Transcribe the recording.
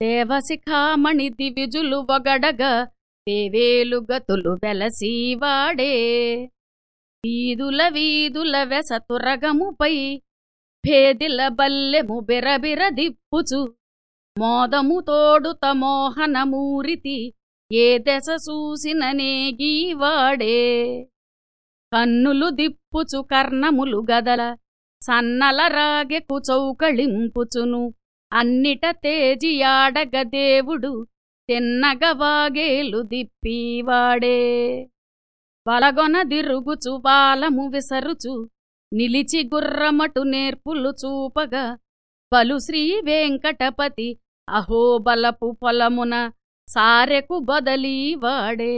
దేవశిఖామణి దివిజులు ఒగడగ దేవేలు గతులు వెలసీవాడే. వీధుల వీధుల వెసతురగముపై భేదిల బల్లెము బిరబిర దిప్పుచు మోదము తోడుత మోహనమూరితి ఏ దశ చూసిననే గీవాడే కన్నులు దిప్పుచు కర్ణములు గదల సన్నల రాగెకు చౌకళింపుచును అన్నిట తేజియాడగ దేవుడు తిన్నగవాగేలు దిప్పీవాడే. బలగొన దిరుగుచు బాలము విసరుచు నిలిచి గుర్రమటు నేర్పులు చూపగా బలు శ్రీ వెంకటపతి అహోబలపు పొలమున సారెకు బదలీవాడే.